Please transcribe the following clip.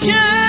question.